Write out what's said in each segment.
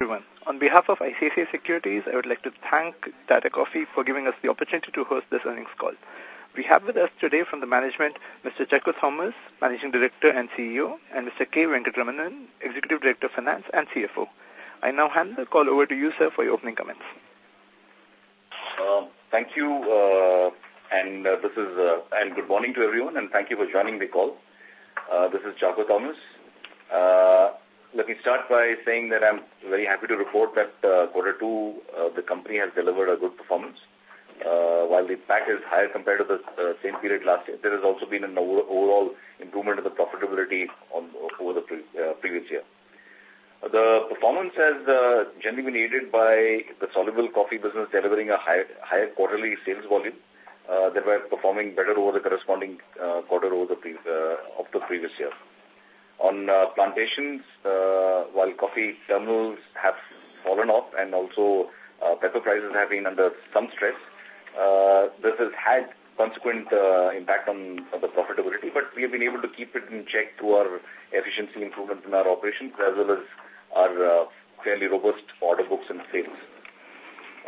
everyone. On behalf of ICICI Securities, I would like to thank Tata Coffee for giving us the opportunity to host this earnings call. We have with us today from the management Mr. Chacko Thomas, Managing Director and CEO, and Mr. K. Venkatramanan, Executive Director of Finance and CFO. I now hand the call over to you, sir, for your opening comments. Uh, thank you, uh, and uh, this is uh, and good morning to everyone, and thank you for joining the call. Uh, this is Chacko Thomas. Let me start by saying that I'm very happy to report that uh, quarter two, uh, the company has delivered a good performance. Uh, while the PAT is higher compared to the uh, same period last year, there has also been an overall improvement in the profitability on, over the pre uh, previous year. The performance has uh, generally been aided by the soluble coffee business delivering a higher, higher quarterly sales volume uh, were performing better over the corresponding uh, quarter over the pre uh, of the previous year. On uh, plantations, uh, while coffee terminals have fallen off and also uh, pepper prices have been under some stress, uh, this has had consequent uh, impact on, on the profitability, but we have been able to keep it in check through our efficiency improvements in our operations as well as our uh, fairly robust order books and sales.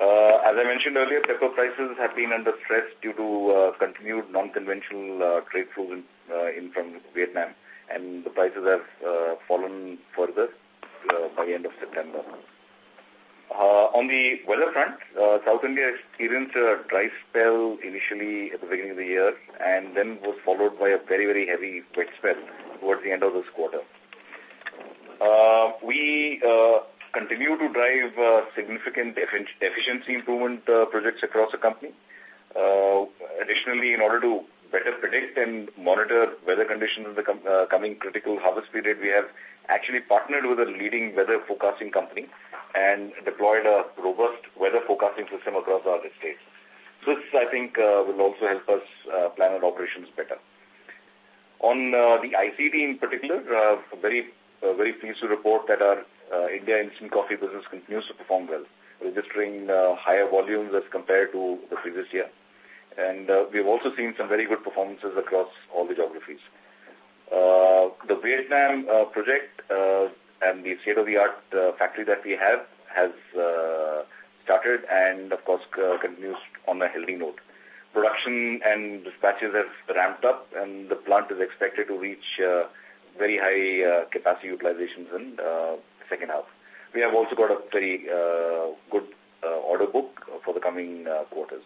Uh, as I mentioned earlier, pepper prices have been under stress due to uh, continued non-conventional uh, trade flows in, uh, in from Vietnam and the prices have uh, fallen further uh, by end of September. Uh, on the weather front, uh, South India experienced a dry spell initially at the beginning of the year and then was followed by a very, very heavy wet spell towards the end of this quarter. Uh, we uh, continue to drive uh, significant efficiency improvement uh, projects across the company. Uh, additionally, in order to better predict and monitor weather conditions in the uh, coming critical harvest period, we have actually partnered with a leading weather forecasting company and deployed a robust weather forecasting system across our estates. So this, I think, uh, will also help us uh, plan our operations better. On the ICD in particular, very, uh, very pleased to report that our India instant coffee business continues to perform well, registering higher volumes as compared to the previous year. And uh, we've also seen some very good performances across all the geographies. Uh, the Vietnam uh, project uh, and the state-of-the-art uh, factory that we have has uh, started and, of course, uh, continues on a healthy note. Production and dispatches have ramped up, and the plant is expected to reach uh, very high uh, capacity utilizations in uh, second half. We have also got a very uh, good uh, order book for the coming uh, quarters.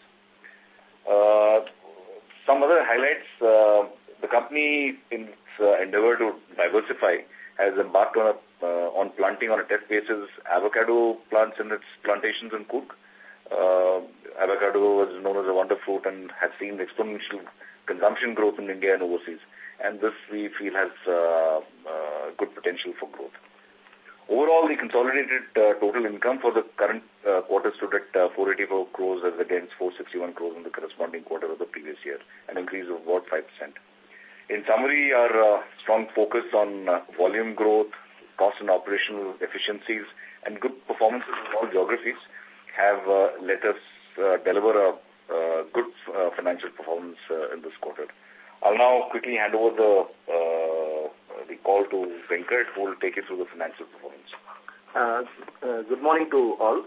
Uh, some other highlights, uh, the company in its uh, endeavor to diversify has embarked on, a, on planting on a test basis avocado plants in its plantations in. Uh, avocado is known as a wonder fruit and has seen exponential consumption growth in India and overseas. And this we feel has uh, uh, good potential for growth. Overall, the consolidated uh, total income for the current uh, quarter stood at uh, 484 crores as against 461 crores in the corresponding quarter of the previous year, an increase of about 5%. In summary, our strong focus on volume growth, cost and operational efficiencies, and good performances in all geographies have let us deliver a uh, good uh, financial performance in this quarter. I'll now quickly hand over the the call to Venkat, who will take you through the financial performance. Uh, uh, good morning to all.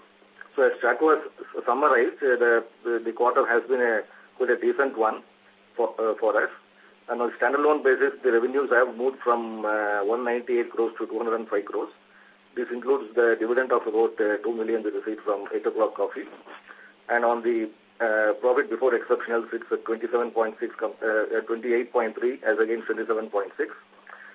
So as Chacko has summarized, uh, the, the, the quarter has been a quite a decent one for uh, for us. And on a standalone basis, the revenues have moved from uh, 198 crores to 205 crores. This includes the dividend of about uh, 2 million we received from 8 o'clock coffee. And on the uh, profit before exceptional, it's at 27.6, uh, 28.3 as against 27.6.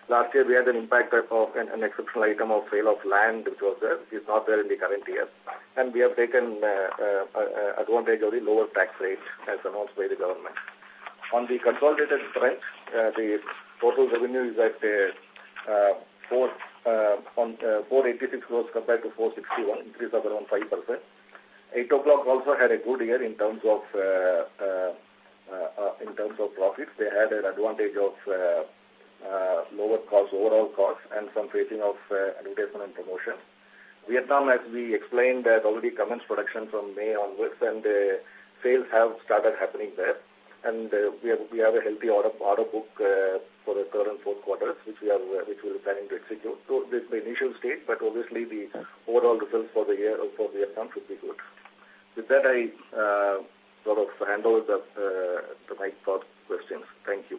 Last year we had an impact of an, an exceptional item of sale of land which was there, which is not there in the current year. And we have taken uh, uh, uh, advantage of the lower tax rate as announced by the government. On the consolidated front, uh, the total revenue is at uh, uh, four, uh, on, uh, 486 crores compared to 461, increase of around 5%. 8 o'clock also had a good year in terms of uh, uh, uh, in terms of profits. They had an advantage of uh, uh, lower cost, overall cost, and some phasing of uh, advertisement and promotion. Vietnam, as we explained, has already commenced production from May onwards, and uh, sales have started happening there. and uh, we have we have a healthy order order book uh, for the third and fourth quarters, which we are uh, which we are planning to execute. So this is the initial stage, but obviously the overall results for the year for Vietnam should be good. With that, I uh, sort of hand over the uh, the mic for questions. Thank you.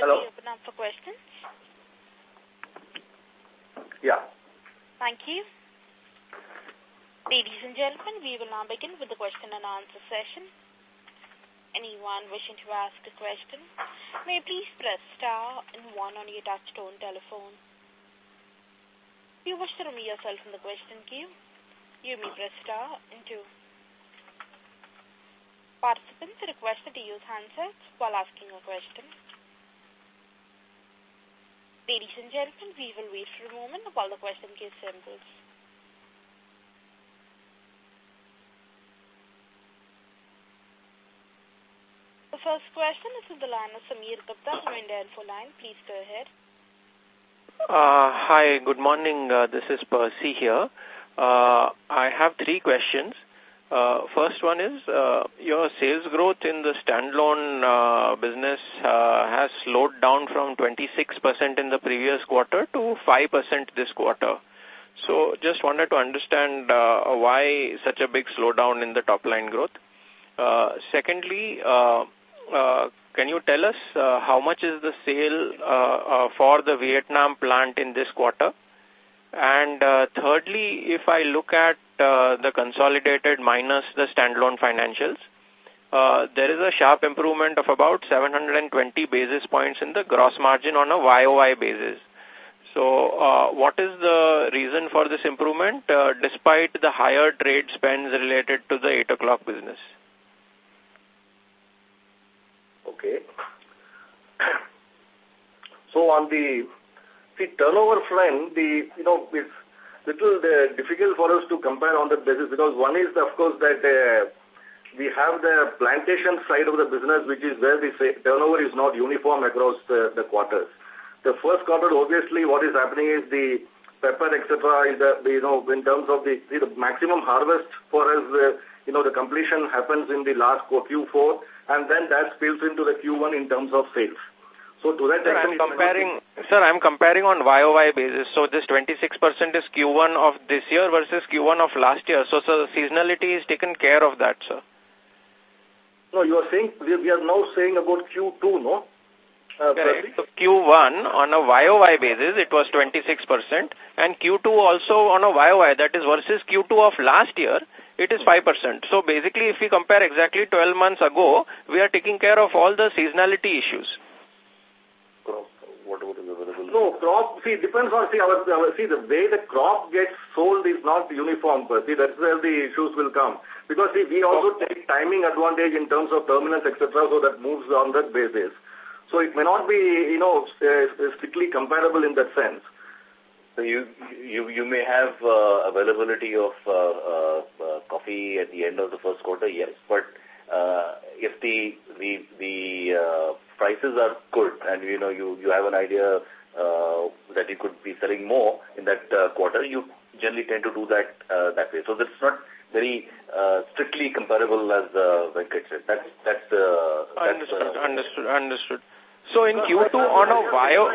Hello? we open up for questions? Yeah. Thank you. Ladies and gentlemen, we will now begin with the question and answer session. Anyone wishing to ask a question may please press star and one on your touchtone telephone. If you wish to remove yourself from the question queue, you may press star and two. Participants are requested to use handsets while asking a question. Ladies and gentlemen, we will wait for a moment while the question queue assembles. The first question is from the line of Samir Gupta from India Info Line. Please go ahead. Uh, hi, good morning. Uh, this is Percy here. Uh, I have three questions. Uh, first one is, uh, your sales growth in the standalone uh, business uh, has slowed down from 26% in the previous quarter to 5% this quarter. So just wanted to understand uh, why such a big slowdown in the top line growth. Uh, secondly, uh, uh, can you tell us uh, how much is the sale uh, uh, for the Vietnam plant in this quarter? And uh, thirdly, if I look at the consolidated minus the standalone financials, uh, there is a sharp improvement of about 720 basis points in the gross margin on a YOY basis. So uh, what is the reason for this improvement uh, despite the higher trade spends related to the 8 o'clock business? Okay. So on the the turnover front, the you know it's little uh, difficult for us to compare on that basis because one is of course that uh, we have the plantation side of the business, which is where the turnover is not uniform across the, the quarters. The first quarter, obviously, what is happening is the pepper, etc. You know in terms of the the maximum harvest for us, uh, you know the completion happens in the last Q4, and then that spills into the Q1 in terms of sales. So to that Sir, I'm comparing, sir, I'm comparing on YOY basis. So this 26% is Q1 of this year versus Q1 of last year. So, so seasonality is taken care of that, sir. No, you are saying, we are now saying about Q2, no? Uh, Correct. So Q1 on a YOY basis, it was 26%, and Q2 also on a YOY, that is versus Q2 of last year, it is 5%. So basically, if we compare exactly 12 months ago, we are taking care of all the seasonality issues. Whatever is available. No, crop, see, depends on, see, our, our, see, the way the crop gets sold is not uniform, see, that's where the issues will come. Because, see, we also take timing advantage in terms of terminals, etc., so that moves on that basis. So it may not be, you know, uh, strictly comparable in that sense. So you you you may have uh, availability of uh, uh, uh, coffee at the end of the first quarter, yes. But uh, if the the the uh, prices are good and you know you you have an idea uh, that you could be selling more in that uh, quarter, you generally tend to do that uh, that way. So that's not very uh, strictly comparable as uh, Venkat said. That's that's uh, that's Understood, uh, understood, understood. So in Q2 on a bio,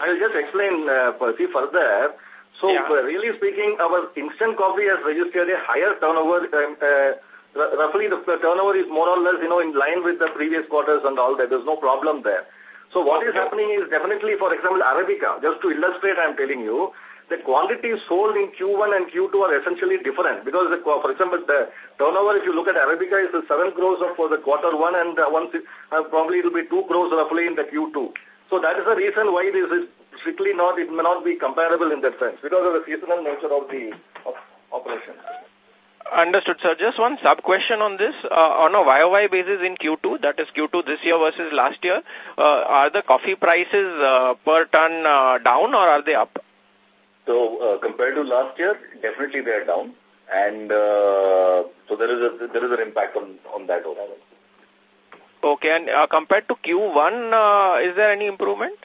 I will just explain, uh, Percy, further. So, Yeah. uh, really speaking, our instant coffee has registered a higher turnover. Um, uh, roughly, the, the turnover is more or less, you know, in line with the previous quarters and all that. There's no problem there. So, what is happening is definitely, for example, Arabica. Just to illustrate, I'm telling you, the quantities sold in Q1 and Q2 are essentially different because, the, for example, the turnover, if you look at Arabica, is 7 crores for the quarter one and uh, once it, uh, probably it will be 2 crores roughly in the Q2. So that is the reason why this is strictly not, it may not be comparable in that sense because of the seasonal nature of the of operation. Understood, sir. Just one sub-question on this. Uh, on a YOY basis in Q2, that is Q2 this year versus last year, uh, are the coffee prices uh, per ton uh, down or are they up? So uh, compared to last year, definitely they are down, and uh, so there is a there is an impact on on that also. Okay, and uh, compared to Q1, uh, is there any improvement?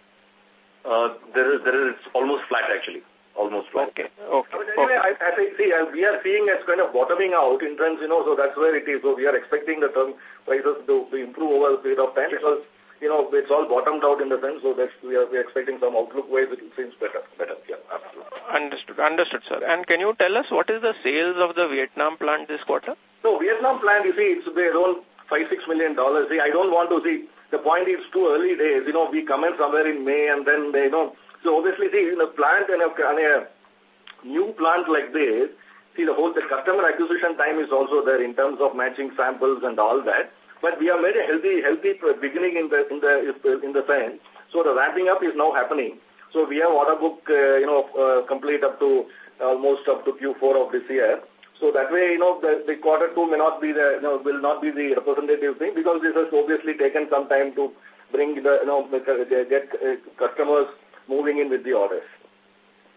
Uh, there is, there is almost flat actually. Almost flat. Okay, okay. But anyway, I, as I see, uh, we are seeing as kind of bottoming out in terms, you know, so that's where it is. So we are expecting the term prices to, to improve over a period of time because, you know, it's all bottomed out in the sense, so that we are, we are expecting some outlook wise it seems better. Better, yeah, absolutely. Understood, understood, sir. And can you tell us what is the sales of the Vietnam plant this quarter? So Vietnam plant, you see, it's around five, six million dollars. See, I don't want to see, the point is too early days. You know, we come in somewhere in May and then, they, you know, so obviously, see, in a plant and a, and a new plant like this, see, the whole, the customer acquisition time is also there in terms of matching samples and all that. But we have made a healthy, healthy beginning in the, in the, in the sense. So the ramping up is now happening. So we have order book, uh, you know, uh, complete up to almost up to Q4 of this year. So that way, you know, the, the quarter two may not be the, you know, will not be the representative thing because this has obviously taken some time to bring the, you know, get uh, customers moving in with the orders.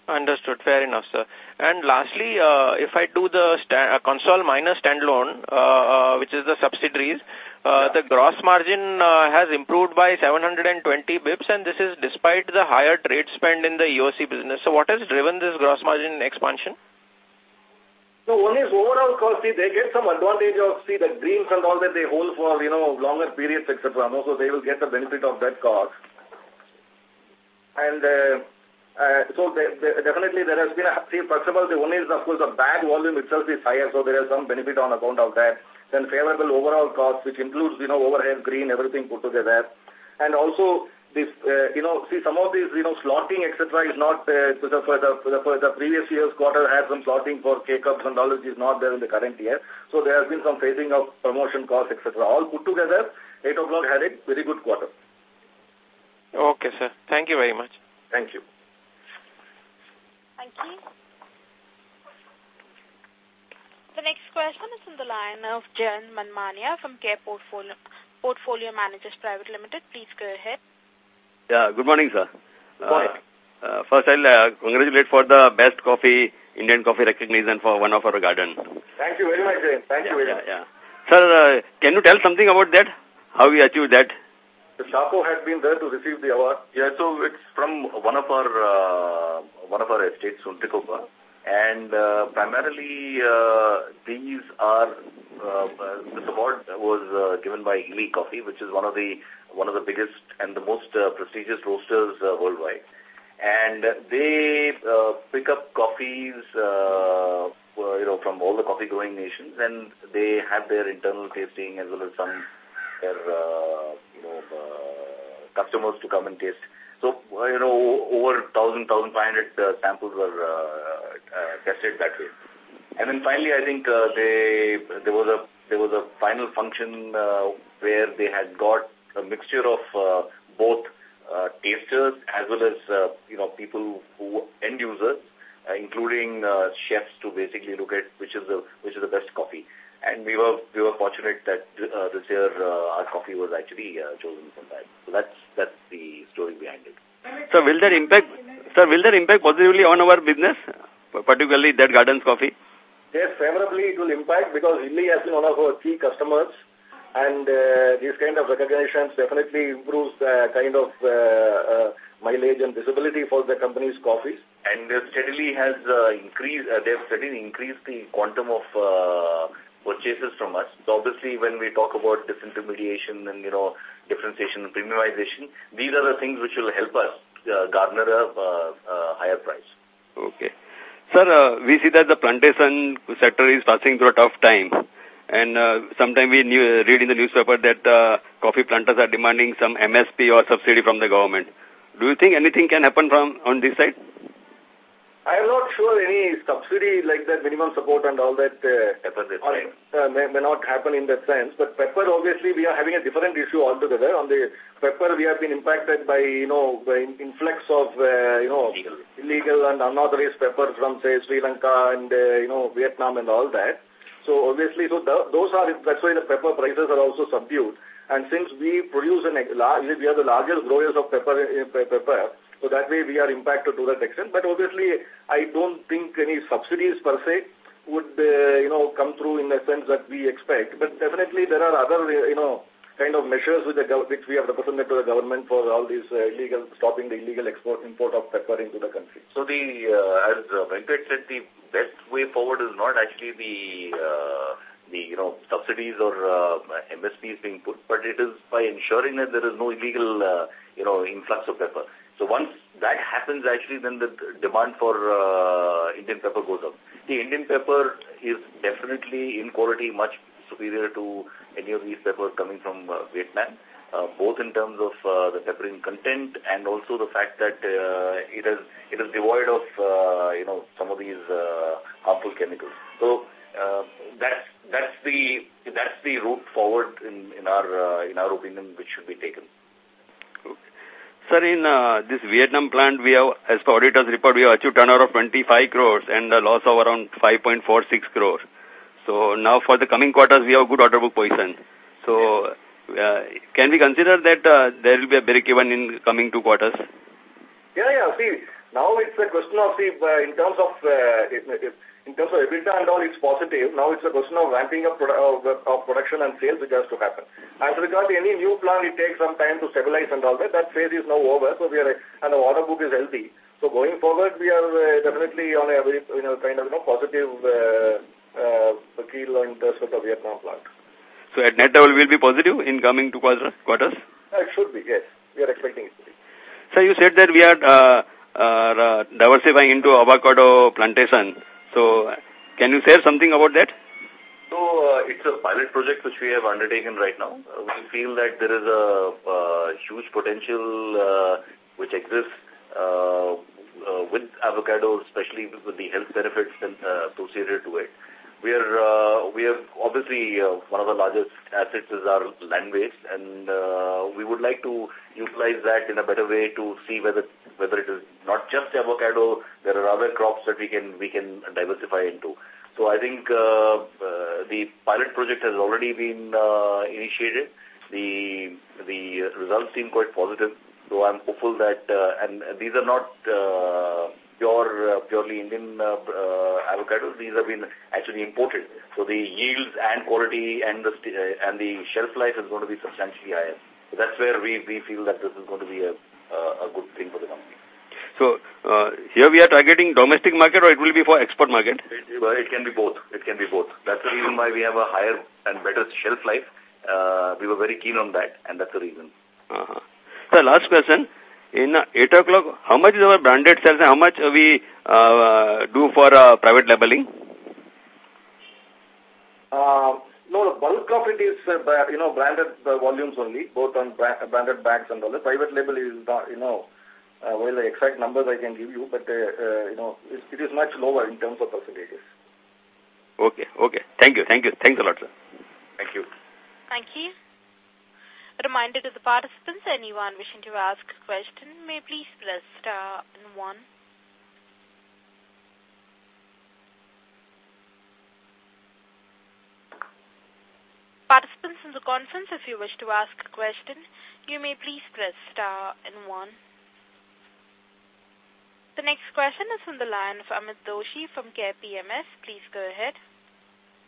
Understood. Fair enough, sir. And lastly, uh, if I do the sta uh, console minus standalone, uh, uh, which is the subsidiaries, uh, yeah. the gross margin uh, has improved by 720 bips, and this is despite the higher trade spend in the EOC business. So what has driven this gross margin expansion? So one is overall cost, see, they get some advantage of, see, the greens and all that they hold for, you know, longer periods, etc. So they will get the benefit of that cost. And uh, uh, so definitely there has been a, see, first of all, the one is, of course, the bag volume itself is higher, so there is some benefit on account of that. Then favorable overall cost, which includes, you know, overhead, green, everything put together. And also, this, uh, you know, see, some of these, you know, slotting, etc., is not, uh, for, the, for, the, for the previous year's quarter had some slotting for K-Cups and all, is not there in the current year. So there has been some phasing of promotion costs, etc. All put together, 8 o'clock had a very good quarter. Okay, sir. Thank you very much. Thank you. Thank you. The next question is on the line of Jan Manmania from Care Portfolio, Portfolio Managers Private Limited. Please go ahead. Yeah, good morning, sir. Good morning. Uh, uh, first, I'll uh, congratulate for the best coffee, Indian coffee recognition for one of our garden. Thank you very much, Jane. Thank yeah, you very yeah, much. Yeah. Sir, uh, can you tell something about that? How we achieved that? The Chacko had been there to receive the award. Yeah, so it's from one of our uh, one of our estates, Suntikoppa, and uh, primarily uh, these are uh, this award was uh, given by Illy Coffee, which is one of the one of the biggest and the most uh, prestigious roasters uh, worldwide, and they uh, pick up coffees. Uh, you know, from all the coffee growing nations, and they have their internal tasting as well as some their uh, uh, customers to come and taste. So you know over 1,000, 1,500 uh, samples were uh, uh, tested that way. And then finally, I think uh, they there was a there was a final function uh, where they had got a mixture of uh, both uh, tasters as well as uh, you know people who end users, uh, including uh, chefs, to basically look at which is the which is the best coffee. And we were we were fortunate that uh, this year uh, our coffee was actually uh, chosen from that. So that's that's the story behind it. So will that impact? Sir, will that impact positively on our business, particularly that Gardens coffee? Yes, favorably it will impact because Illy has been one of our key customers and uh, these kind of recognitions definitely improves the kind of uh, uh, mileage and visibility for the company's coffees. And steadily has uh, increased, uh, they've steadily increased the quantum of uh, purchases from us. So obviously when we talk about disintermediation and, you know, differentiation and premiumization, these are the things which will help us uh, garner a uh, higher price. Okay. Sir, uh, we see that the plantation sector is passing through a tough time. And uh, sometimes we read in the newspaper that uh, coffee planters are demanding some MSP or subsidy from the government. Do you think anything can happen from on this side? I am not sure any subsidy like that, minimum support and all that uh, or, uh, may, may not happen in that sense. But pepper, obviously, we are having a different issue altogether. On the pepper, we have been impacted by, you know, by influx of, uh, you know, illegal. illegal and unauthorized pepper from, say, Sri Lanka and, uh, you know, Vietnam and all that. So, obviously, so the, those are, that's why the pepper prices are also subdued. And since we produce, an, we are the largest growers of pepper, uh, pepper so that way we are impacted to that extent. But obviously, I don't think any subsidies per se would, uh, you know, come through in the sense that we expect. But definitely there are other, uh, you know, kind of measures which, which we have represented to the government for all these uh, illegal, stopping the illegal export, import of pepper into the country. So the, as Venkat said, the best way forward is not actually the, the, you know, subsidies or MSPs being put, but it is by ensuring that there is no illegal, you know, influx of pepper. So once that happens, actually, then the demand for uh, Indian pepper goes up. The Indian pepper is definitely in quality much superior to any of these peppers coming from uh, Vietnam, uh, both in terms of the piperine content and also the fact that it is it is devoid of you know some of these harmful chemicals. So that's that's the that's the route forward in in our in our opinion, which should be taken. Sir, in uh, this Vietnam plant, we have, as per auditor's report, we have achieved turnover of 25 crores and a loss of around 5.46 crores. So now for the coming quarters, we have good order book position. So uh, can we consider that uh, there will be a break even in coming two quarters? Yeah, yeah. See, now it's a question of, see, uh, in terms of, uh, if, if, in terms of EBITDA and all, it's positive. Now it's a question of ramping up produ of, of production and sales which has to happen. As regards any new plant, it takes some time to stabilize and all that. That phase is now over, so we are, and the order book is healthy. So going forward, we are uh, definitely on a very, you know, kind of, you know, positive uh, uh, keel in respect of Vietnam plant. So at net level, will be positive in coming two quarters? quarters? Uh, it should be, yes. We are expecting it to be. So you said that we are uh, uh, diversifying into avocado plantation. So can you share something about that? So uh, it's a pilot project which we have undertaken right now. Uh, we feel that there is a uh, huge potential uh, which exists uh, uh, with avocado, especially with the health benefits associated to it. We are uh, we have obviously uh, one of the largest assets is our land base, and uh, we would like to utilize that in a better way to see whether whether it is not just avocado, there are other crops that we can we can diversify into. So I think uh, uh, the pilot project has already been uh, initiated. The the results seem quite positive. So I'm hopeful that, uh, and these are not uh, pure, uh, purely Indian uh, uh, avocados. These have been actually imported. So the yields and quality and the uh, and the shelf life is going to be substantially higher. So that's where we we feel that this is going to be a uh, a good thing for the company. So uh, here we are targeting domestic market or it will be for export market? It, it can be both. It can be both. That's the reason why we have a higher and better shelf life. Uh, we were very keen on that, and that's the reason. Uh -huh. So last question. In uh, 8 o'clock, how much is our branded sales and how much we uh, do for uh, private labeling? Uh, no, the bulk of it is, uh, you know, branded uh, volumes only, both on branded bags and all. The private label is not, you know, uh, well, the exact numbers I can give you, but, uh, uh, you know, it, it is much lower in terms of percentages. Okay, okay. Thank you, thank you. Thanks a lot, sir. Thank you. Thank you. A reminder to the participants, anyone wishing to ask a question may please press star and one. Participants in the conference, if you wish to ask a question, you may please press star and one. The next question is from the line of Amit Doshi from Care PMS. Please go ahead.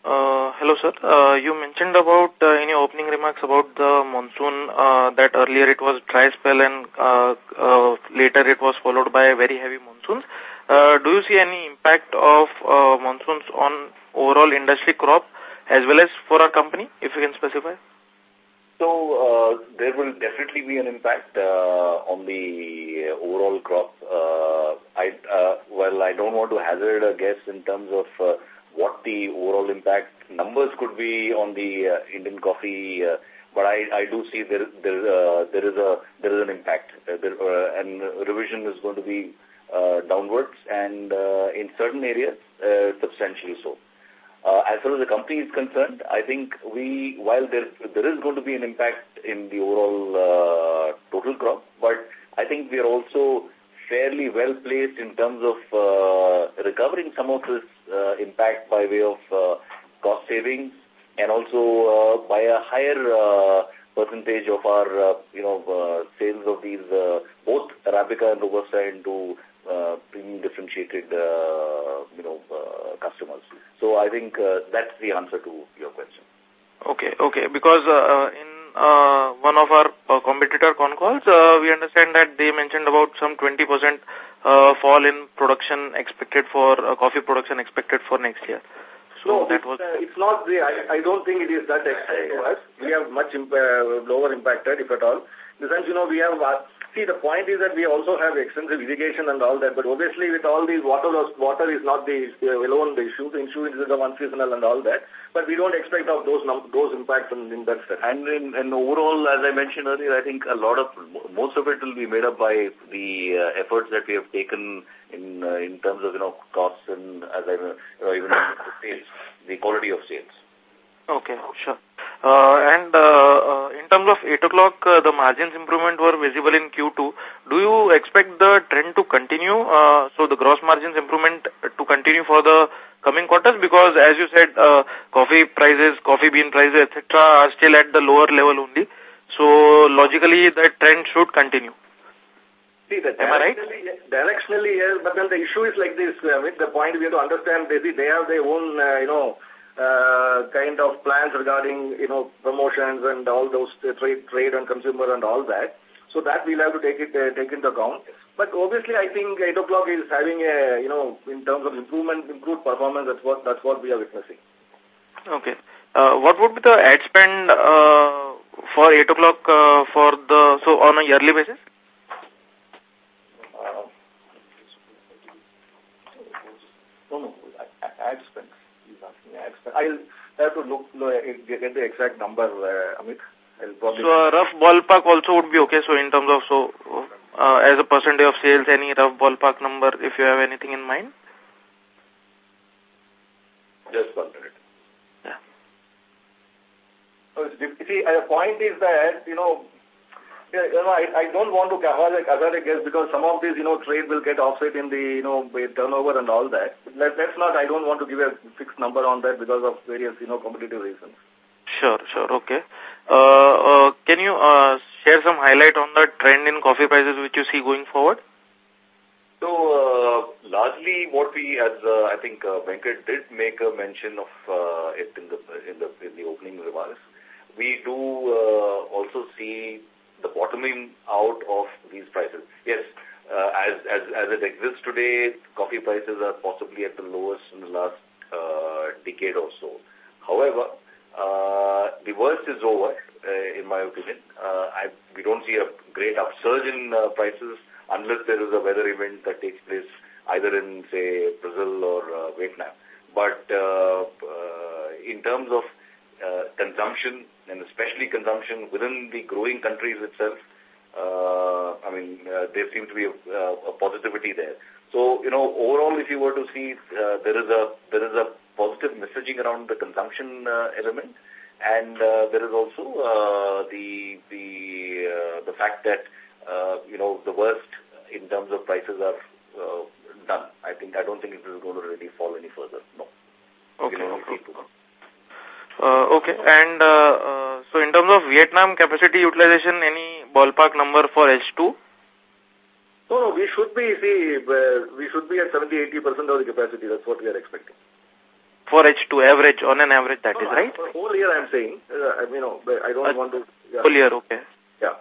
Uh, hello, sir. Uh, you mentioned about uh, in your opening remarks about the monsoon uh, that earlier it was dry spell and uh, uh, later it was followed by very heavy monsoons. Uh, do you see any impact of uh, monsoons on overall industry crop as well as for our company, if you can specify? So uh, there will definitely be an impact uh, on the overall crop. Uh, I uh, well, I don't want to hazard a guess in terms of uh, what the overall impact numbers could be on the uh, Indian coffee, uh, but I, I do see there there uh, there is a there is an impact, uh, there, uh, and revision is going to be uh, downwards, and uh, in certain areas uh, substantially so. Uh, as far as the company is concerned, I think we, while there, there is going to be an impact in the overall uh, total crop, but I think we are also fairly well placed in terms of uh, recovering some of this uh, impact by way of uh, cost savings and also uh, by a higher uh, percentage of our, uh, you know, uh, sales of these, uh, both Arabica and Robusta into uh, premium differentiated, uh, you know, uh, customers. So I think uh, that's the answer to your question. Okay, okay. Because uh, in uh, one of our uh, competitor con calls, uh, we understand that they mentioned about some 20% uh, fall in production expected for uh, coffee production expected for next year. So no, that was. Uh, it's not the. I, I don't think it is that extent to us. We have much imp uh, lower impacted, if at all. In the sense, you know, we have uh, See, the point is that we also have extensive irrigation and all that, but obviously with all these water loss, water is not the uh, alone the issue. The issue is the one seasonal and all that, but we don't expect of those those impacts in, in that sense. And in, in overall, as I mentioned earlier, I think a lot of most of it will be made up by the uh, efforts that we have taken in uh, in terms of you know costs and as I you know, even sales, the quality of sales. Okay, sure. Uh, and uh, uh, in terms of 8 o'clock, uh, the margins improvement were visible in Q2. Do you expect the trend to continue, uh, so the gross margins improvement to continue for the coming quarters? Because as you said, uh, coffee prices, coffee bean prices, etc. are still at the lower level only. So logically, the trend should continue. See, the Am I right? Directionally, yes, but then the issue is like this. Mean, the point we have to understand, they, they have their own, uh, you know, uh, kind of plans regarding, you know, promotions and all those trade, trade and consumer and all that. So that we'll have to take it uh, take into account. But obviously, I think 8 o'clock is having a, you know, in terms of improvement, improved performance. That's what that's what we are witnessing. Okay. Uh, what would be the ad spend uh, for 8 o'clock uh, for the so on a yearly basis? Uh, no, no, ad spend. I'll have to look, get the exact number, uh, Amit. so a rough ballpark also would be okay. So in terms of, so uh, as a percentage of sales, any rough ballpark number, if you have anything in mind? Just one minute. Yeah. So, see, the point is that, you know, yeah, you know, I, I don't want to hazard, hazard a guess because some of these, you know, trade will get offset in the, you know, turnover and all that. Let, let's not, I don't want to give a fixed number on that because of various, you know, competitive reasons. Sure, sure, okay. Uh, uh, can you uh, share some highlight on the trend in coffee prices which you see going forward? So, uh, largely what we, as uh, I think uh, Venkat did make a mention of uh, it in the, in the, in the opening remarks, we do uh, also see the bottoming out of these prices. Yes, uh, as, as, as it exists today, coffee prices are possibly at the lowest in the last uh, decade or so. However, uh, the worst is over, uh, in my opinion. Uh, I, we don't see a great upsurge in uh, prices unless there is a weather event that takes place either in, say, Brazil or uh, Vietnam. But uh, uh, in terms of uh, consumption, and especially consumption within the growing countries itself, uh, I mean, uh, there seems to be a, uh, a positivity there. So, you know, overall, if you were to see, uh, there is a there is a positive messaging around the consumption uh, element, and uh, there is also uh, the the uh, the fact that uh, you know the worst in terms of prices are uh, done. I think I don't think it is going to really fall any further. No. Okay. okay. Uh, okay. And uh, uh, so in terms of Vietnam capacity utilization, any ballpark number for H2? No, no, we should be, see, we should be at 70-80% of the capacity. That's what we are expecting. For H2, average, on an average, that no, is right? For whole year, I'm saying. Uh, I mean, no, I don't uh, want to... Yeah. Whole year, okay. Yeah.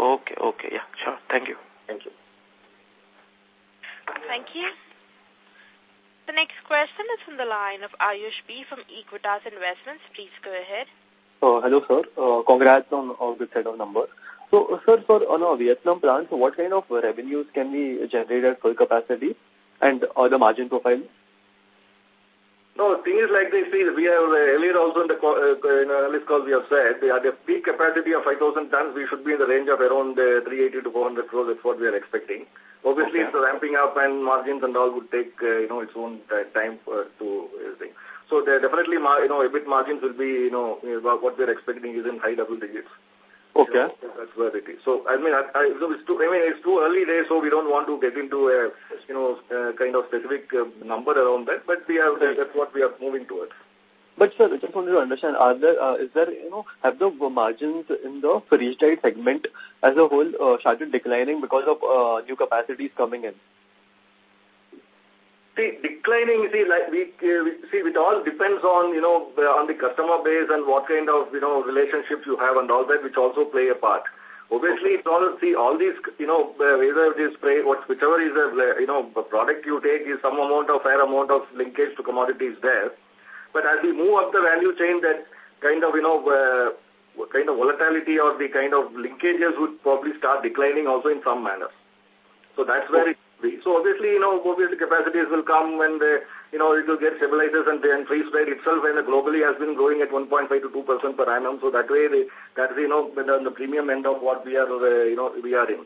Okay, okay, yeah, sure. Thank you. Thank you. Thank you. The next question is from the line of Ayush B from Equitas Investments. Please go ahead. Uh, hello, sir. Uh, congrats on a good set of numbers. So, uh, sir, for on our Vietnam plant, so what kind of revenues can we generate at full capacity and uh, the margin profile? No, the thing is like this. See, we have uh, earlier also in the uh, in analyst call we have said at a peak capacity of 5,000 tons, we should be in the range of around uh, 380 to 400 crores. That's what we are expecting. Obviously, okay. it's ramping up and margins and all would take, uh, you know, its own uh, time uh, to everything. So there definitely, you know, EBIT margins will be, you know, what we're expecting is in high double digits. Okay. So that's where it is. So, I mean, I, I, so it's too, I mean, it's too early days, so we don't want to get into a, you know, kind of specific uh, number around that, but we have, that's what we are moving towards. But sir, I just wanted to understand, are there, uh, is there, you know, have the margins in the freeze-dried segment as a whole uh, started declining because of uh, new capacities coming in? See, declining, see, like we, uh, see, it all depends on, you know, on the customer base and what kind of, you know, relationships you have and all that, which also play a part. Obviously, it's all, see, all these, you know, whether it is spray, whichever is a, you know, product you take is some amount of, fair amount of linkage to commodities there. But as we move up the value chain, that kind of, you know, uh, kind of volatility or the kind of linkages would probably start declining also in some manner. So that's where it be. So obviously, you know, obviously capacities will come when the, you know, it will get stabilizers and then freeze-dried itself and globally has been growing at 1.5 to 2% per annum. So that way, the, that's, you know, the, the premium end of what we are, uh, you know, we are in.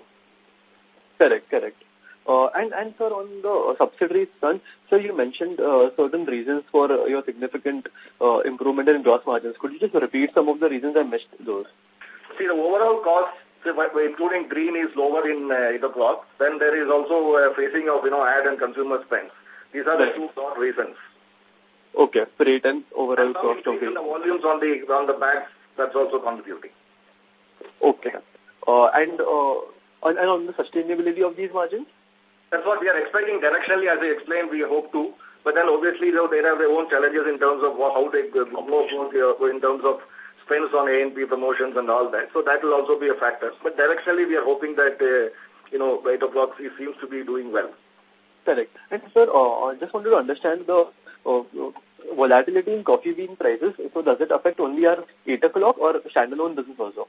Correct, correct. Uh, and, and sir, on the subsidiaries front, so you mentioned uh, certain reasons for uh, your significant uh, improvement in gross margins. Could you just repeat some of the reasons I missed those? See, the overall cost including green is lower in uh, cloth. Then there is also a phasing of, you know, ad and consumer spends. These are the two broad reasons. Okay, freight and overall and cost of the volumes on the on the bags, that's also contributing. Okay. Uh, and, uh, and on the sustainability of these margins? That's what we are expecting directionally, as I explained, we hope to. But then obviously, though, they have their own challenges in terms of how they go in terms of spends on A&P promotions and all that. So that will also be a factor. But directionally, we are hoping that, uh, you know, 8 o'clock seems to be doing well. Correct. And sir, uh, I just wanted to understand the uh, volatility in coffee bean prices. So does it affect only our 8 o'clock or standalone business also?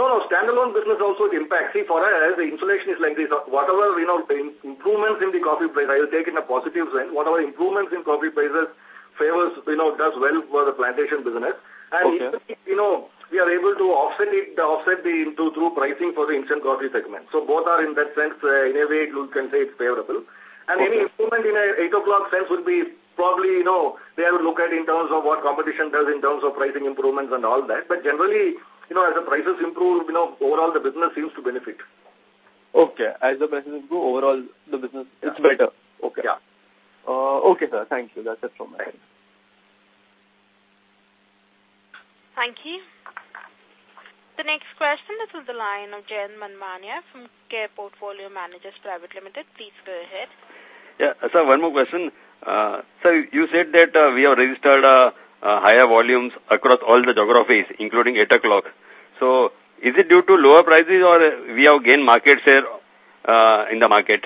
No, no, standalone business also it impacts. See, for us, the insulation is like this. Whatever, you know, improvements in the coffee price, I will take in a positive sense. Whatever improvements in coffee prices favors, you know, does well for the plantation business. And, okay. you know, we are able to offset it, offset the into through pricing for the instant coffee segment. So both are in that sense, uh, in a way, you can say it's favorable. And okay. any improvement in a 8 o'clock sense would be probably, you know, they have to look at in terms of what competition does in terms of pricing improvements and all that. But generally, you know, as the prices improve, you know, overall the business seems to benefit. Okay. As the prices improve, overall the business, yeah. it's better. Okay. Yeah. Uh, okay, sir. Thank you. That's it from my side. Thank you. The next question is on the line of Jayan Manmania from Care Portfolio Managers Private Limited. Please go ahead. Yeah, sir, one more question. Uh, sir, you said that uh, we have registered uh, higher volumes across all the geographies, including 8 o'clock. So, is it due to lower prices or we have gained market share uh, in the market?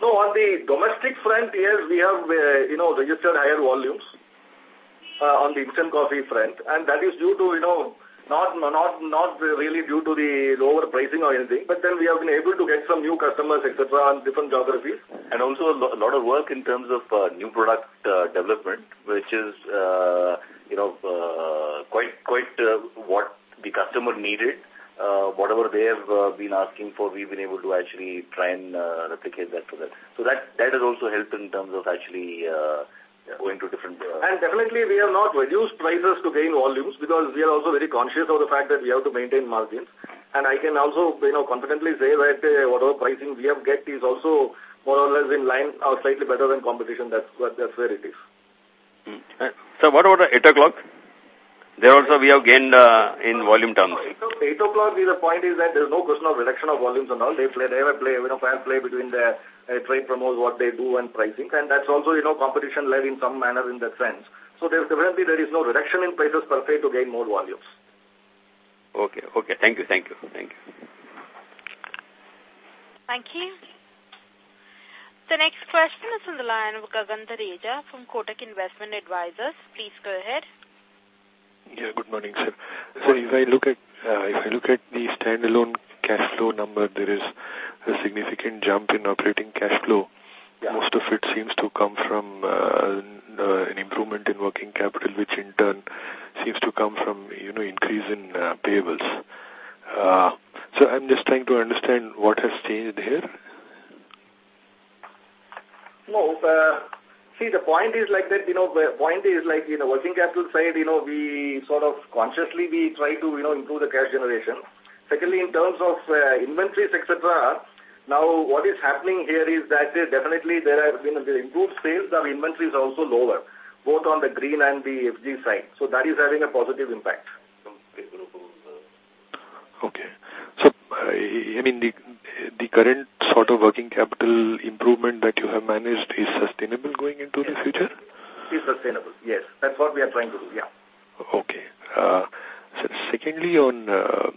No, on the domestic front, yes, we have, uh, you know, registered higher volumes uh, on the instant coffee front, and that is due to, you know, not not not really due to the lower pricing or anything, but then we have been able to get some new customers, etc., on different geographies. And also a lot of work in terms of uh, new product uh, development, which is, uh, you know, uh, quite quite uh, what the customer needed. Uh, whatever they have uh, been asking for, we've been able to actually try and uh, replicate that for them. So that that has also helped in terms of actually uh, going to different... Uh, and definitely we have not reduced prices to gain volumes because we are also very conscious of the fact that we have to maintain margins. And I can also, you know, confidently say that uh, whatever pricing we have get is also more or less in line or slightly better than competition. That's, that's where it is. Mm. Uh, so what about the 8 o'clock? There also we have gained uh, in volume terms. 8 o'clock, the point is that there is no question of reduction of volumes and all. They play, they have a play, you know, fair play between the uh, trade promos, what they do and pricing. And that's also, you know, competition led in some manner in that sense. So there's definitely there is no reduction in prices per se to gain more volumes. Okay, okay. Thank you, thank you, thank you. Thank you. The next question is on the line of Gagan Thareja from Kotak Investment Advisors. Please go ahead. Yeah, good morning, sir. So if I look at uh, if I look at the standalone cash flow number, there is a significant jump in operating cash flow. Yeah. Most of it seems to come from uh, uh, an improvement in working capital, which in turn seems to come from you know increase in uh, payables. Uh, so I'm just trying to understand what has changed here. No, uh, See, the point is like that, you know, the point is like, you know, working capital side, you know, we sort of consciously we try to, you know, improve the cash generation. Secondly, in terms of uh, inventories, etc., now what is happening here is that uh, definitely there have been the improved sales, the inventory is also lower, both on the green and the FG side. So that is having a positive impact. Okay. So, I mean, the the current sort of working capital improvement that you have managed is sustainable going into the future? Is sustainable, yes. That's what we are trying to do, yeah. Okay. Uh, so secondly, on uh,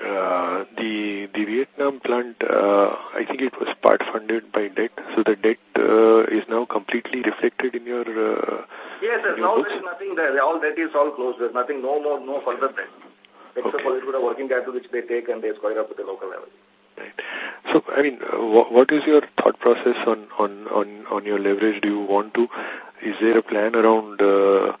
the the Vietnam plant, uh, I think it was part funded by debt. So the debt uh, is now completely reflected in your. Uh, yes, there's now there is nothing there. All debt is all closed. There's nothing, no more, no further debt. Except okay. for a little bit of working capital which they take and they square up at the local level. Right. So, I mean, uh, what, what is your thought process on, on, on, on your leverage? Do you want to, is there a plan around, uh,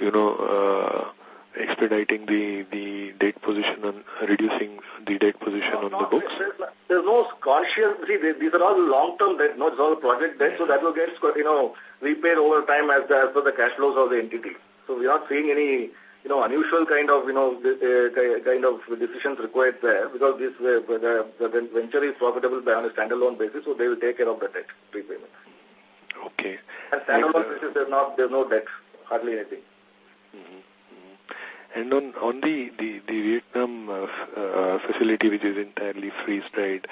you know, uh, expediting the, the debt position and reducing the debt position no, on no, the books? There's, there's no conscious, see, these are all long-term debt, not all project debt, so that will get, you know, repaid over time as, the, as per the cash flows of the entity. So we're not seeing any you know, unusual kind of, you know, uh, kind of decisions required there because this uh, the, the venture is profitable by on a standalone basis, so they will take care of the debt repayment. Okay. And standalone uh, basis, there's not there's no debt, hardly anything. Mm -hmm. And on on the the the Vietnam uh, uh, facility, which is entirely freeze dried,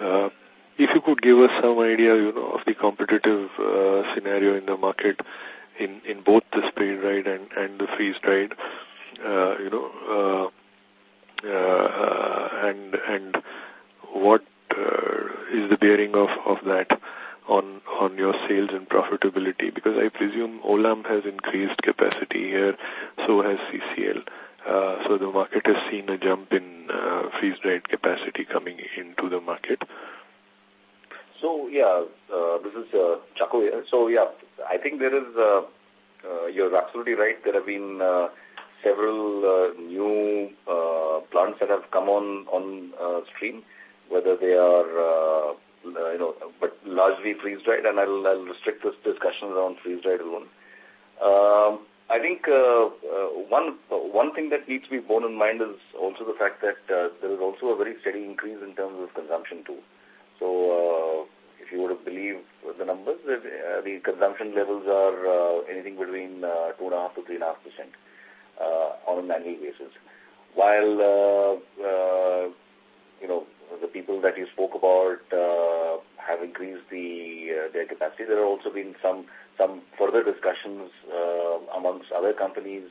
uh, if you could give us some idea, you know, of the competitive uh, scenario in the market in, in both the spray dried and, and the freeze dried, uh, you know, uh, uh, and, and what uh, is the bearing of, of that on, on your sales and profitability? Because I presume Olam has increased capacity here, so has CCL. Uh, so the market has seen a jump in uh, freeze-dried capacity coming into the market. So, yeah, uh, this is uh, Chacko. So, yeah, I think there is, uh, uh, you're absolutely right. There have been uh, several uh, new uh, plants that have come on on uh, stream, whether they are, uh, you know, but largely freeze-dried, and I'll, I'll restrict this discussion around freeze-dried alone. Um, I think uh, uh, one one thing that needs to be borne in mind is also the fact that uh, there is also a very steady increase in terms of consumption too. So uh, if you were to believe the numbers, the, uh, the consumption levels are uh, anything between uh, 2.5 to 3.5% uh, on an annual basis. While, uh, uh, you know, the people that you spoke about uh, have increased the uh, their capacity, there have also been some some further discussions uh, amongst other companies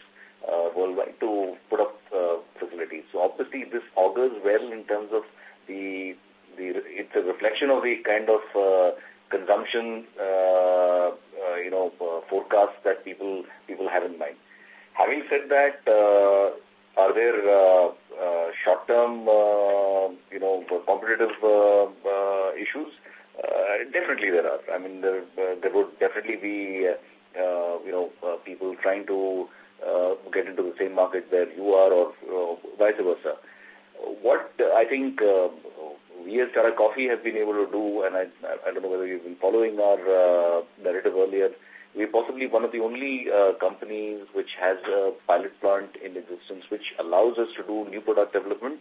uh, worldwide to put up uh, facilities. So obviously this augurs well in terms of the the it's a reflection of the kind of uh, consumption, uh, uh, you know, uh, forecasts that people people have in mind. Having said that, uh, are there uh, uh, short-term, uh, you know, competitive uh, uh, issues? Uh, definitely there are. I mean, there, there would definitely be, you know, people trying to get into the same market where you are or vice versa. What I think we as Tata Coffee have been able to do, and I, I don't know whether you've been following our narrative earlier, we're possibly one of the only uh, companies which has a pilot plant in existence which allows us to do new product development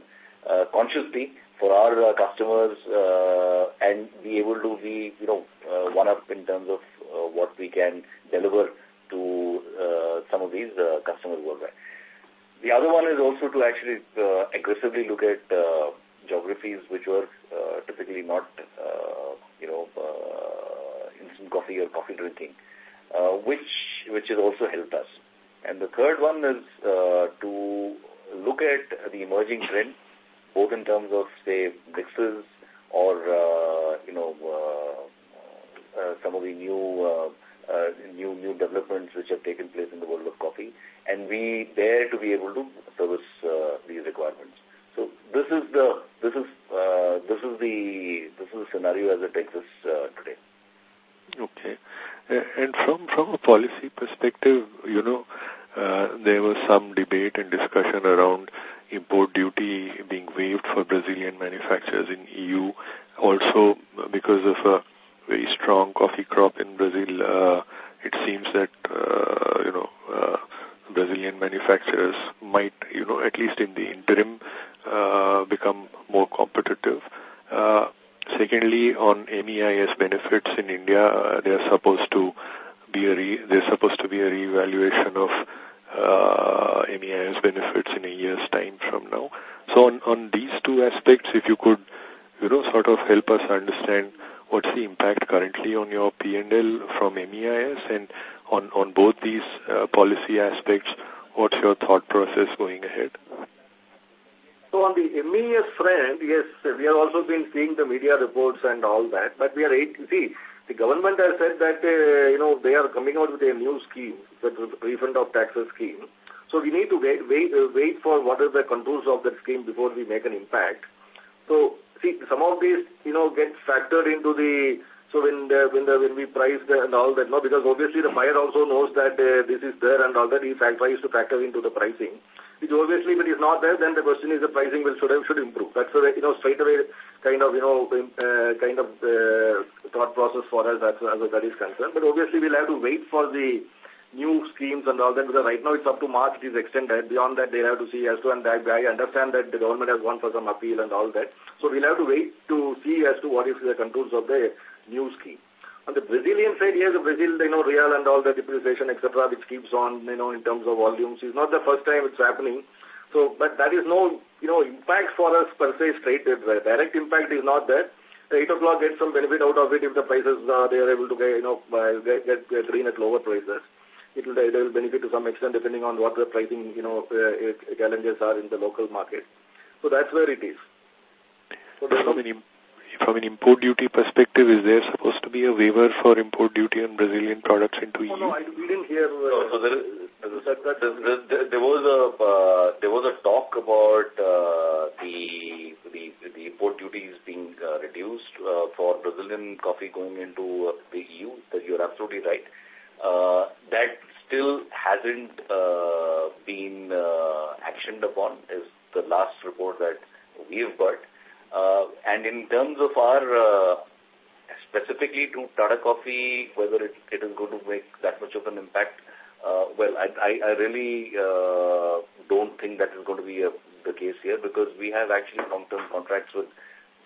uh, consciously for our uh, customers uh, and be able to be, you know, uh, one up in terms of what we can deliver to some of these customers worldwide. The other one is also to actually aggressively look at geographies which were typically not, you know, instant coffee or coffee drinking, which which has also helped us. And the third one is uh, to look at the emerging trend, both in terms of say mixes or uh, you know uh, uh, some of the new uh, uh, new new developments which have taken place in the world of coffee, and we dare to be able to service uh, these requirements. So this is the this is uh, this is the this is the scenario as it exists uh, today. Okay, and from from a policy perspective, you know, uh, there was some debate and discussion around import duty being waived for Brazilian manufacturers in EU, also because of a very strong coffee crop in Brazil. Uh, it seems that uh, you know. Uh, Brazilian manufacturers might, you know, at least in the interim, uh, become more competitive. Uh, secondly, on MEIS benefits in India, uh, they are supposed to be a re there's supposed to be a reevaluation of uh, MEIS benefits in a year's time from now. So on, on these two aspects, if you could, you know, sort of help us understand what's the impact currently on your P&L from MEIS and on, on both these uh, policy aspects, what's your thought process going ahead? So on the MEIS front, yes, we have also been seeing the media reports and all that, but we are, see, the government has said that, uh, you know, they are coming out with a new scheme, the refund of taxes scheme. So we need to wait, wait, uh, wait for what are the contours of that scheme before we make an impact. So, see, some of these, you know, get factored into the so when the, when the, when we price the, and all that, no, because obviously the buyer also knows that uh, this is there and all that, he tries to factor into the pricing. Which obviously if it is not there, then the question is the pricing will should should improve. That's a you know straight away kind of you know uh, kind of uh, thought process for us as as that is concerned. But obviously we'll have to wait for the new schemes and all that because right now it's up to March it is extended. Beyond that they have to see as to and I, I understand that the government has gone for some appeal and all that. So we'll have to wait to see as to what is the contours of the new scheme. On the Brazilian side, yes, Brazil, you know, real and all the depreciation, etc., which keeps on, you know, in terms of volumes. It's not the first time it's happening. So, but that is no, you know, impact for us per se straight. The direct impact is not there. The 8 o'clock gets some benefit out of it if the prices, uh, they are able to get, you know, get, get, get green at lower prices. It will, it will benefit to some extent depending on what the pricing, you know, uh, challenges are in the local market. So that's where it is. So there's no, from an import duty perspective, is there supposed to be a waiver for import duty on Brazilian products into EU? Oh, no, I, we didn't hear. Uh, no, so there, there, there, was a uh, there was a talk about uh, the the the import duties being uh, reduced uh, for Brazilian coffee going into uh, the EU. That you're absolutely right. Uh, that still hasn't uh, been uh, actioned upon. Is the last report that we've got. Uh, and in terms of our, uh, specifically to Tata Coffee, whether it, it is going to make that much of an impact, uh, well, I, I, I really uh, don't think that is going to be a, the case here because we have actually long-term contracts with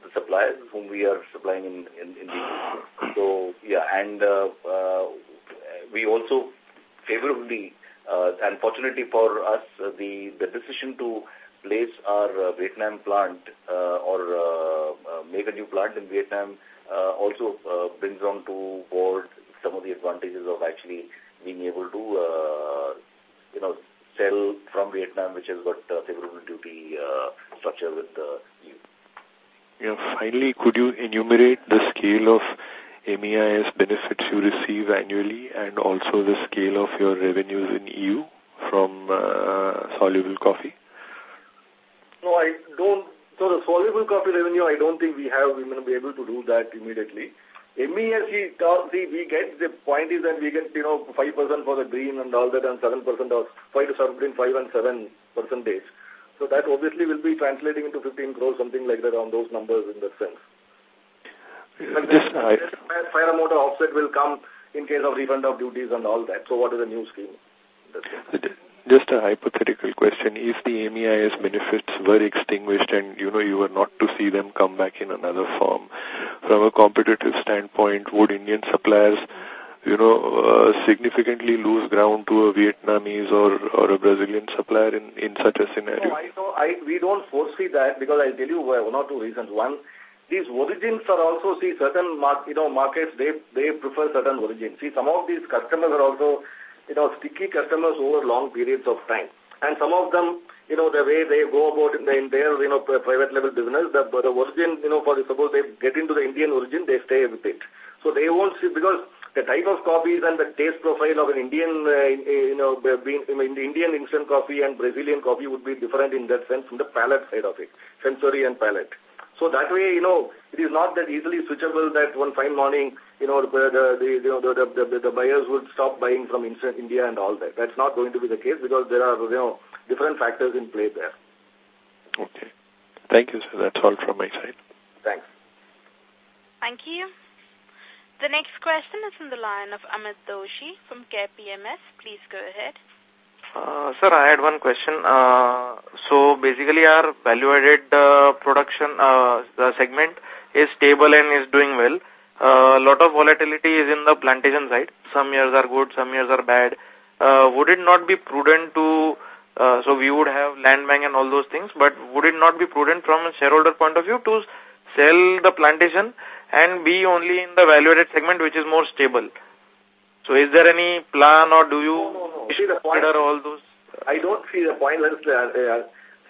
the suppliers whom we are supplying in, in, in the So, yeah, and uh, uh, we also favorably, uh, unfortunately for us, uh, the, the decision to place our uh, Vietnam plant uh, or uh, make a new plant in Vietnam also brings on to board some of the advantages of actually being able to, you know, sell from Vietnam, which has got uh, favorable duty uh, structure with the EU. Yeah, finally, could you enumerate the scale of MEIS benefits you receive annually and also the scale of your revenues in EU from uh, soluble coffee? No, I don't. So the soluble coffee revenue, I don't think we have, we will be able to do that immediately. MEIS, see, we get, the point is that we get, you know, 5% for the green and all that and 7% of, 5 to 7, between 5 and 7 percentage. So that obviously will be translating into 15 crores, something like that on those numbers in that sense. But this, I, fair amount of offset will come in case of refund of duties and all that. So what is the new scheme? Just a hypothetical question. If the MEIS benefits were extinguished and, you know, you were not to see them come back in another form, from a competitive standpoint, would Indian suppliers, you know, uh, significantly lose ground to a Vietnamese or, or a Brazilian supplier in, in such a scenario? No, I don't, I, we don't foresee that because I'll tell you one or two reasons. One, these origins are also, see, certain, mark, you know, markets, they, they prefer certain origins. See, some of these customers are also you know, sticky customers over long periods of time. And some of them, you know, the way they go about in, the, in their, you know, private level business, the, the origin, you know, for suppose they get into the Indian origin, they stay with it. So they won't see, because the type of coffees and the taste profile of an Indian, uh, you know, being, I mean, the Indian instant coffee and Brazilian coffee would be different in that sense from the palate side of it, sensory and palate. So that way, you know, it is not that easily switchable that one fine morning, you know, the, the, the, you know, the, the, the, the buyers would stop buying from India and all that. That's not going to be the case because there are, you know, different factors in play there. Okay. Thank you, sir. That's all from my side. Thanks. Thank you. The next question is from the line of Amit Doshi from KPMS. Please go ahead. Uh, sir, I had one question. Uh, so basically our value-added uh, production uh, the segment is stable and is doing well. A lot of volatility is in the plantation side. Some years are good, some years are bad. Uh, would it not be prudent to, uh, so we would have land bank and all those things, but would it not be prudent from a shareholder point of view to sell the plantation and be only in the value-added segment, which is more stable. So is there any plan or do you no, no, no. See the point, all those? I don't see the point. Let's, uh, uh,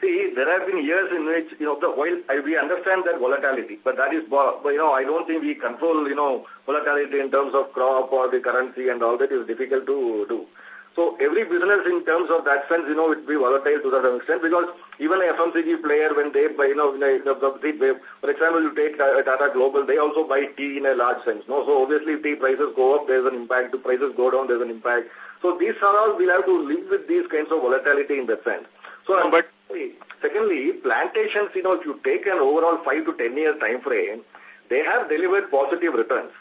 see, there have been years in which, you know, the oil, I, we understand that volatility, but that is, you know, I don't think we control, you know, volatility in terms of crop or the currency and all that is difficult to do. So every business in terms of that sense, you know, it be volatile to that extent because even a FMCG player, when they buy, you know, for example, you take Tata Global, they also buy tea in a large sense. No, so obviously if tea prices go up, there's an impact. If prices go down, there's an impact. So these are all, we'll have to live with these kinds of volatility in that sense. So, no, but secondly, plantations, you know, if you take an overall five to ten year time frame, they have delivered positive returns.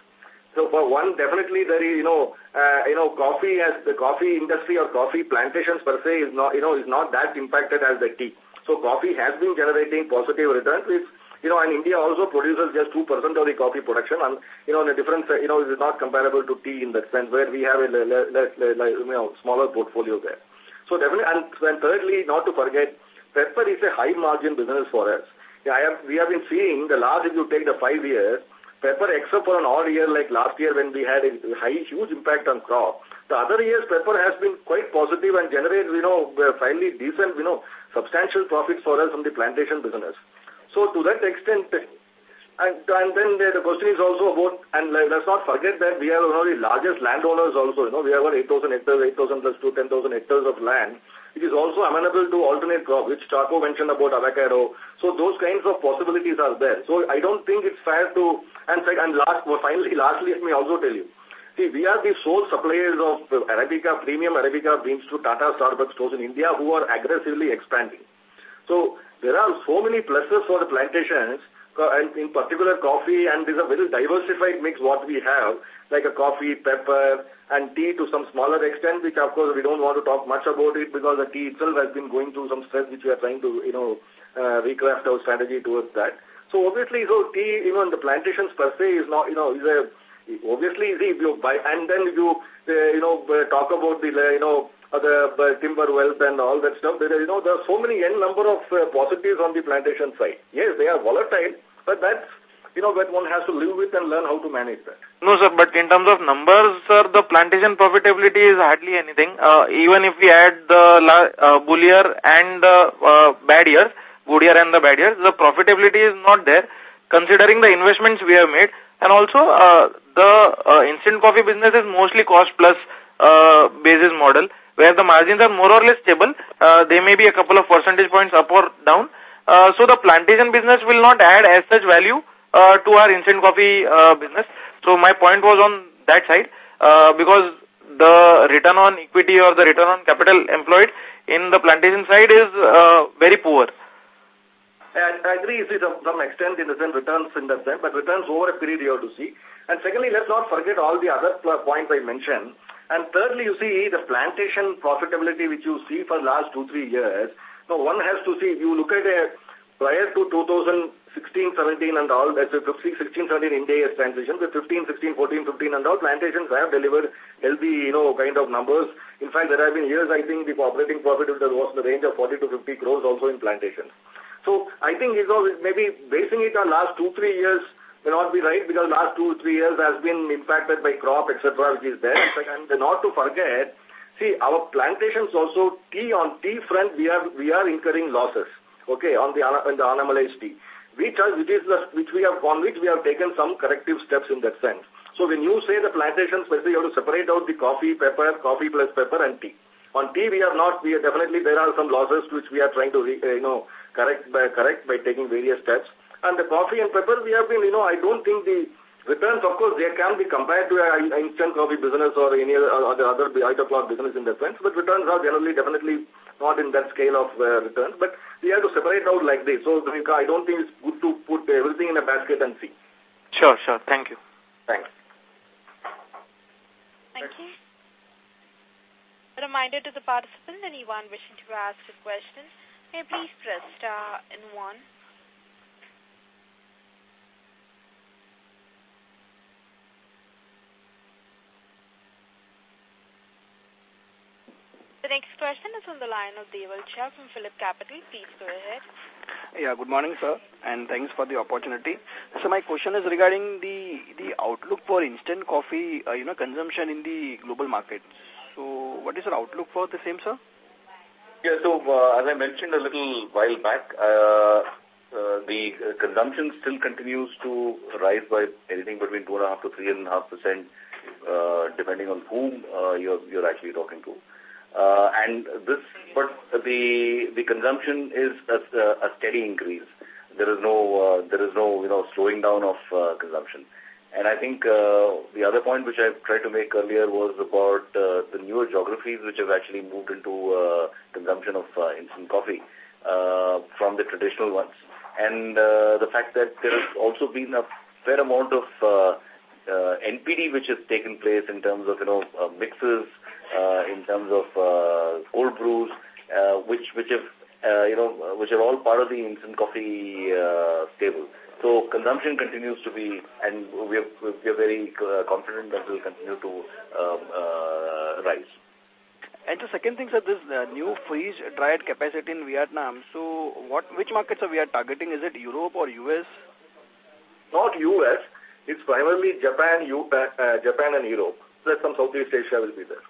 So for one, definitely there is, you know, uh, you know, coffee as the coffee industry or coffee plantations per se is not, you know, is not that impacted as the tea. So coffee has been generating positive returns. It's, you know, and India also produces just 2% of the coffee production and, you know, in a different, you know, is not comparable to tea in that sense where we have a less, you know, smaller portfolio there. So definitely, and, and thirdly, not to forget, pepper is a high margin business for us. Yeah, I have, we have been seeing the last, if you take the five years, pepper except for an odd year like last year when we had a high, huge impact on crop. The other years pepper has been quite positive and generated, you know, fairly decent, you know, substantial profits for us from the plantation business. So to that extent, and, and then the, question is also about, and let's not forget that we are one of the largest landowners also, you know, we have about 8,000 hectares, 8,000 plus 2, 10,000 hectares of land it is also amenable to alternate crop, which Chacko mentioned about avocado. So those kinds of possibilities are there. So I don't think it's fair to, and, and last, well, finally, lastly, let me also tell you, See, we are the sole suppliers of Arabica, premium Arabica beans to Tata Starbucks stores in India who are aggressively expanding. So there are so many pluses for the plantations, and in particular coffee, and there's a very diversified mix what we have, like a coffee, pepper, and tea to some smaller extent, which of course we don't want to talk much about it because the tea itself has been going through some stress which we are trying to, you know, uh, recraft our strategy towards that. So obviously, so tea, you know, the plantations per se is not, you know, is a, obviously, see, you buy, and then if you, uh, you know, uh, talk about the, uh, you know, uh, the timber wealth and all that stuff. There, you know, there are so many n number of uh, positives on the plantation side. Yes, they are volatile, but that's you know, that one has to live with and learn how to manage that. No, sir, but in terms of numbers, sir, the plantation profitability is hardly anything. Uh, even if we add the uh, bull year and the uh, bad years, good year and the bad years, the profitability is not there, considering the investments we have made. And also, uh, the uh, instant coffee business is mostly cost plus uh, basis model, where the margins are more or less stable. Uh, they may be a couple of percentage points up or down. Uh, so the plantation business will not add as such value uh, to our instant coffee uh, business. So my point was on that side uh, because the return on equity or the return on capital employed in the plantation side is uh, very poor. I, I agree to some, some extent in the sense returns in that sense, but returns over a period you have to see. And secondly, let's not forget all the other points I mentioned. And thirdly, you see the plantation profitability which you see for the last two, three years. Now, one has to see, if you look at a prior to 2016, 17 and all, that's 15, 16, 17 India has transition, with 15, 16, 14, 15 and all, plantations have delivered healthy, you know, kind of numbers. In fact, there have been years, I think, the operating profit was in the range of 40 to 50 crores also in plantations. So I think, you know, maybe basing it on last two, three years may not be right because last two, three years has been impacted by crop, etc., which is there. And not to forget, see, our plantations also, tea on tea front, we are, we are incurring losses okay, on the, on the anomalized tea, which, are, which, is the, which we have, on which we have taken some corrective steps in that sense. So when you say the plantations, basically you have to separate out the coffee, pepper, coffee plus pepper and tea. On tea, we are not, we are definitely, there are some losses which we are trying to, you know, correct by, correct by taking various steps. And the coffee and pepper, we have been, you know, I don't think the returns, of course, they can be compared to an instant coffee business or any other, other, other cloth business in that sense, but returns are generally definitely not in that scale of uh, returns, but we have to separate out like this. So I don't think it's good to put everything in a basket and see. Sure, sure. Thank you. Thanks. Thank you. A reminder to the participant, anyone wishing to ask a question, may please press star and one. Next question is on the line of Deval Shah from Phillip Capital. Please go ahead. Yeah, good morning, sir, and thanks for the opportunity. So my question is regarding the the outlook for instant coffee, uh, you know, consumption in the global market. So what is your outlook for the same, sir? Yeah, so uh, as I mentioned a little while back, uh, uh, the consumption still continues to rise by anything between 2.5 to 3.5%, uh, depending on whom uh, you're, you're actually talking to. Uh, and this, but the the consumption is a, a steady increase. There is no uh, there is no you know slowing down of uh, consumption. And I think uh, the other point which I tried to make earlier was about uh, the newer geographies which have actually moved into uh, consumption of uh, instant coffee uh, from the traditional ones. And uh, the fact that there has also been a fair amount of uh, uh, NPD which has taken place in terms of, you know, uh, mixes, uh, in terms of uh, cold brews, uh, which, which have, uh, you know, which are all part of the instant coffee uh, stable. So consumption continues to be, and we are, we are very uh, confident that will continue to um, uh, rise. And the second thing, sir, this uh, new freeze-dried capacity in Vietnam. So what, which markets are we are targeting? Is it Europe or US? Not US. It's primarily Japan, U, uh, uh, Japan and Europe. Plus some Southeast Asia will be there.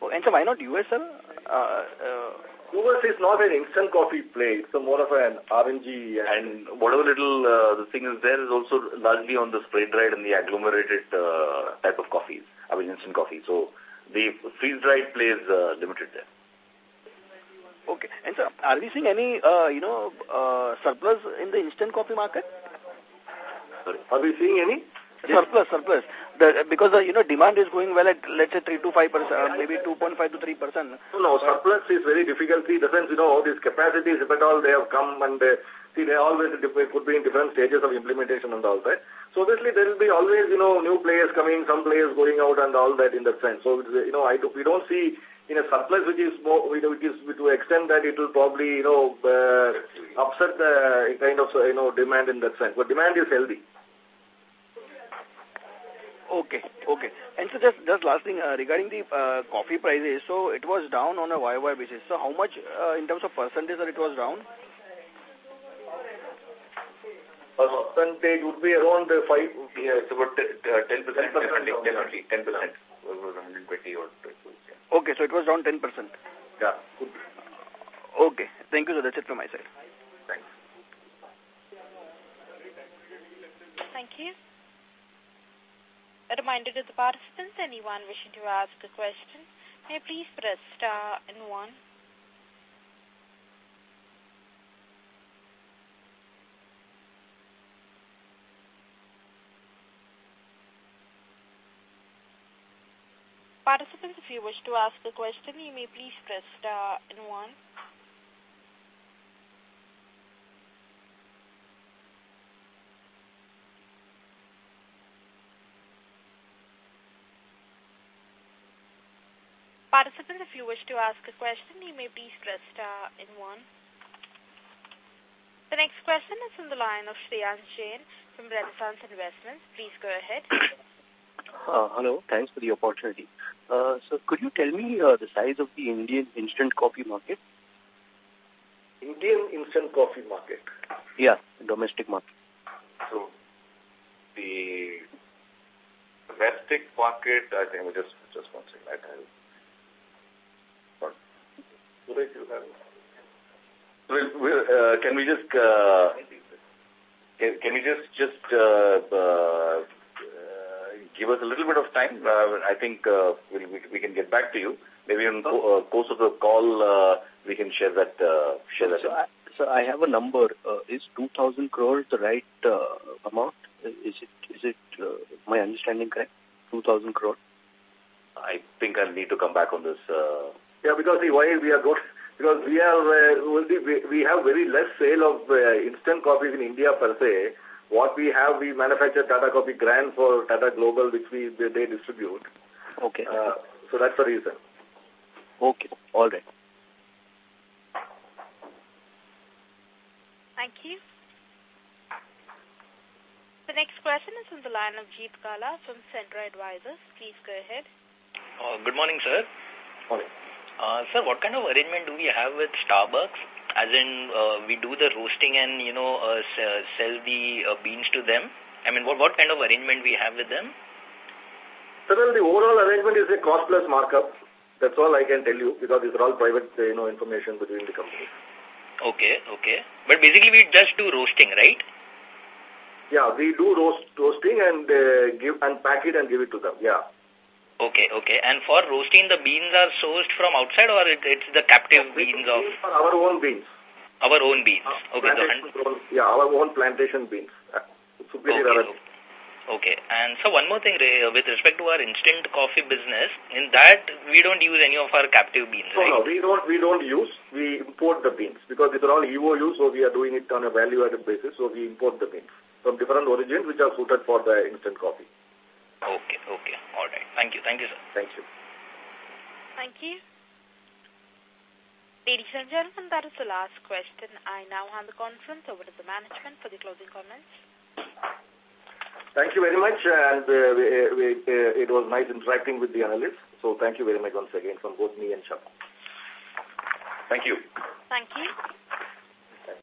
Oh, and so why not US, sir? Uh, uh, US is not an instant coffee play. It's more of an R&G. And, and whatever little uh, the thing is there is also largely on the spray-dried and the agglomerated uh, type of coffees, I mean instant coffee. So the freeze-dried play is uh, limited there. Okay. And so are we seeing any, uh, you know, uh, surplus in the instant coffee market? Sorry. Are we seeing any? Surplus, surplus. The, because, the, you know, demand is going well at, let's say, 3 to 5 percent, uh, maybe 2.5 to 3 percent. No, surplus is very difficult. See, the sense, you know, all these capacities, if at all they have come and they, see, they always could be in different stages of implementation and all that. So obviously there will be always, you know, new players coming, some players going out and all that in that sense. So, you know, I do, we don't see in a surplus which is more, which is to extent that it will probably, you know, uh, upset the kind of, you know, demand in that sense. But demand is healthy. Okay, okay. And so just, just last thing, uh, regarding the uh, coffee prices, so it was down on a YY basis. So how much uh, in terms of percentage that it was down? Percentage would be around uh, 5. Yeah, it's about 10, uh, 10%, 10% definitely, definitely, 10%. It was 120 or Okay, so it was down 10%. Yeah. Okay, thank you, sir. That's it from my side. Thanks. Thank you. A reminder to the participants, anyone wishing to ask a question, may please press star and one. Participants, if you wish to ask a question, you may please press star and one. Participants, if you wish to ask a question, you may please press star and one. The next question is from the line of Shreyans Jain from Renaissance Investments. Please go ahead. Uh, hello, thanks for the opportunity. Uh, so could you tell me uh, the size of the Indian instant coffee market? Indian instant coffee market? Yeah, domestic market. So, the domestic market, I think, we just just one second. I tell Well, we'll, uh, can we just uh, can, can we just just uh, uh, give us a little bit of time? Uh, I think uh, we'll, we we can get back to you. Maybe in co uh, course of the call uh, we can share that uh, share that. So I, so I have a number. Uh, is 2,000 crores the right uh, amount? Is it is it uh, my understanding correct? 2,000 crores. I think I'll need to come back on this. Uh, yeah, because see, why we are good because we are uh, we, we have very less sale of uh, instant coffees in India per se. What we have, we manufacture Tata Coffee Grand for Tata Global, which we they, they distribute. Okay. Uh, so that's the reason. Okay. All right. Thank you. The next question is from the line of Jeet Kala from Centra Advisors. Please go ahead. Uh, good morning, sir. Morning. Uh, sir, what kind of arrangement do we have with Starbucks? as in uh, we do the roasting and, you know, uh, sell the uh, beans to them? I mean, what, what kind of arrangement we have with them? So, well, the overall arrangement is a cost plus markup. That's all I can tell you because these are all private, you know, information between the companies. Okay, okay. But basically we just do roasting, right? Yeah, we do roast roasting and uh, give and pack it and give it to them. Yeah. Okay, okay. And for roasting, the beans are sourced from outside or it, it's the captive beans of? Our own beans. Our own beans. Uh, okay. So, yeah, our own plantation beans. Uh, okay, okay. okay. And so one more thing, with respect to our instant coffee business, in that we don't use any of our captive beans, no, right? No, we don't, we don't use, we import the beans because these are all EOU, so we are doing it on a value-added basis, so we import the beans from different origins which are suited for the instant coffee. Okay, okay. All right. Thank you. Thank you, sir. Thank you. Thank you. Ladies and gentlemen, that is the last question. I now hand the conference over to the management for the closing comments. Thank you very much, and uh, we, we, uh, it was nice interacting with the analysts. So thank you very much once again from both me and Shah. Thank you. Thank you.